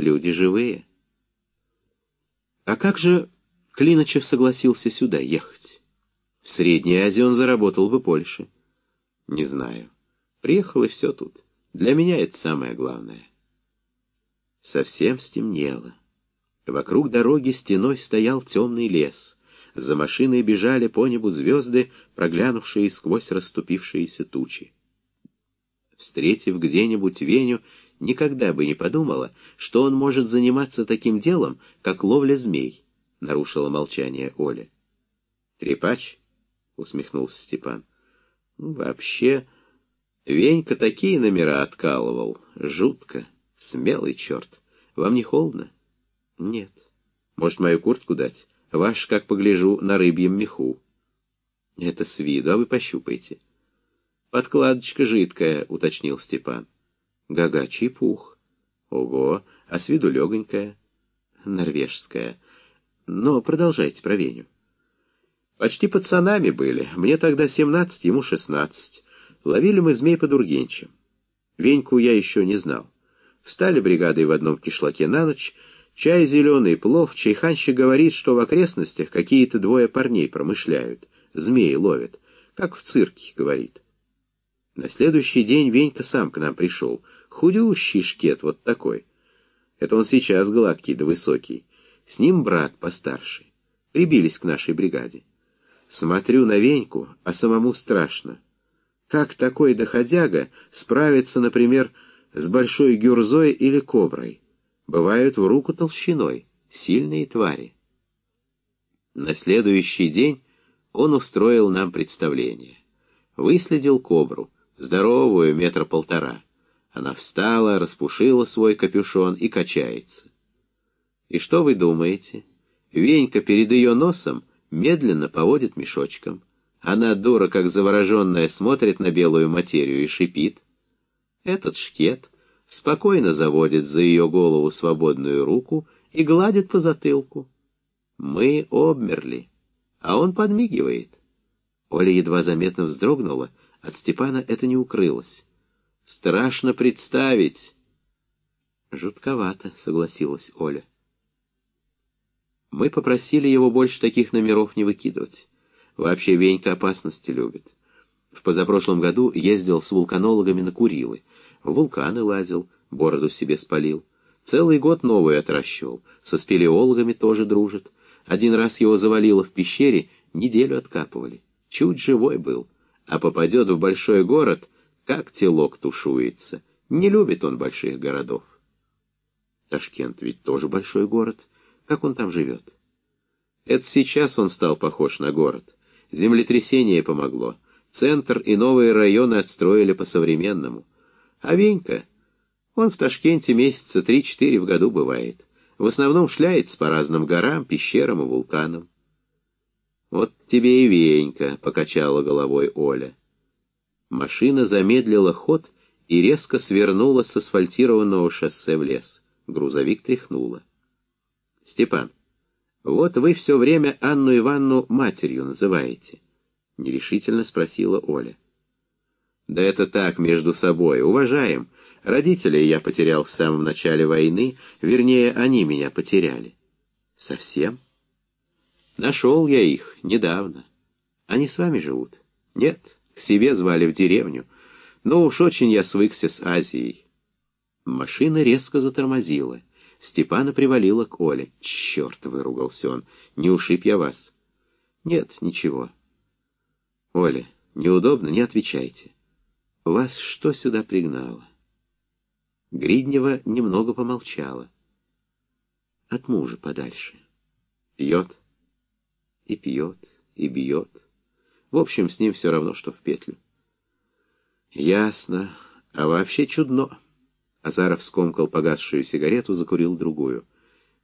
Люди живые. А как же Клиночев согласился сюда ехать? В Средней Азии он заработал бы больше. Не знаю. Приехал и все тут. Для меня это самое главное. Совсем стемнело. Вокруг дороги стеной стоял темный лес. За машиной бежали по небу звезды, проглянувшие сквозь расступившиеся тучи. Встретив где-нибудь Веню, никогда бы не подумала, что он может заниматься таким делом, как ловля змей, — нарушила молчание Оля. «Трепач?» — усмехнулся Степан. «Вообще, Венька такие номера откалывал. Жутко. Смелый черт. Вам не холодно?» «Нет. Может, мою куртку дать? Ваш, как погляжу, на рыбьем меху». «Это с виду, а вы пощупайте». «Подкладочка жидкая», — уточнил Степан. «Гагачий пух». «Ого, а с виду легонькая». «Норвежская». «Но продолжайте про Веню». «Почти пацанами были. Мне тогда семнадцать, ему шестнадцать. Ловили мы змей под Ургенчем. Веньку я еще не знал. Встали бригадой в одном кишлаке на ночь, чай зеленый, плов, чайханщик говорит, что в окрестностях какие-то двое парней промышляют, змеи ловят, как в цирке, говорит». На следующий день Венька сам к нам пришел. Худющий шкет вот такой. Это он сейчас гладкий да высокий. С ним брат постарше. Прибились к нашей бригаде. Смотрю на Веньку, а самому страшно. Как такой доходяга справится, например, с большой гюрзой или коброй? Бывают в руку толщиной, сильные твари. На следующий день он устроил нам представление. Выследил кобру — здоровую, метра полтора. Она встала, распушила свой капюшон и качается. И что вы думаете? Венька перед ее носом медленно поводит мешочком. Она, дура, как завороженная, смотрит на белую материю и шипит. Этот шкет спокойно заводит за ее голову свободную руку и гладит по затылку. Мы обмерли, а он подмигивает. Оля едва заметно вздрогнула, от Степана это не укрылось. «Страшно представить!» «Жутковато», — согласилась Оля. Мы попросили его больше таких номеров не выкидывать. Вообще Венька опасности любит. В позапрошлом году ездил с вулканологами на Курилы. В вулканы лазил, бороду себе спалил. Целый год новый отращивал. Со спелеологами тоже дружит. Один раз его завалило в пещере, неделю откапывали. Чуть живой был а попадет в большой город, как телок тушуется. Не любит он больших городов. Ташкент ведь тоже большой город. Как он там живет? Это сейчас он стал похож на город. Землетрясение помогло. Центр и новые районы отстроили по-современному. А Венька, он в Ташкенте месяца три-четыре в году бывает. В основном шляется по разным горам, пещерам и вулканам. «Вот тебе и венька», — покачала головой Оля. Машина замедлила ход и резко свернула с асфальтированного шоссе в лес. Грузовик тряхнуло. «Степан, вот вы все время Анну Ивановну матерью называете», — нерешительно спросила Оля. «Да это так, между собой. Уважаем. Родителей я потерял в самом начале войны, вернее, они меня потеряли». «Совсем?» Нашел я их недавно. Они с вами живут? Нет, к себе звали в деревню. Но уж очень я свыкся с Азией. Машина резко затормозила. Степана привалила к Оле. «Черт!» — выругался он. «Не ушиб я вас?» «Нет, ничего». «Оля, неудобно, не отвечайте. Вас что сюда пригнало?» Гриднева немного помолчала. «От мужа подальше. Пьет?» И пьет, и бьет. В общем, с ним все равно, что в петлю. Ясно. А вообще чудно. Азаров скомкал погасшую сигарету, закурил другую.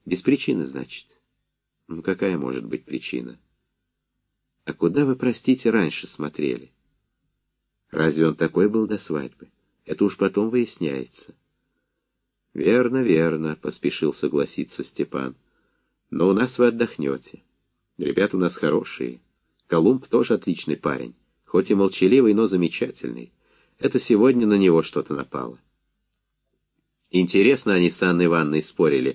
Без причины, значит. Ну, какая может быть причина? А куда вы, простите, раньше смотрели? Разве он такой был до свадьбы? Это уж потом выясняется. Верно, верно, поспешил согласиться Степан. Но у нас вы отдохнете. Ребята у нас хорошие. Колумб тоже отличный парень. Хоть и молчаливый, но замечательный. Это сегодня на него что-то напало. Интересно они с Анной Ивановной спорили.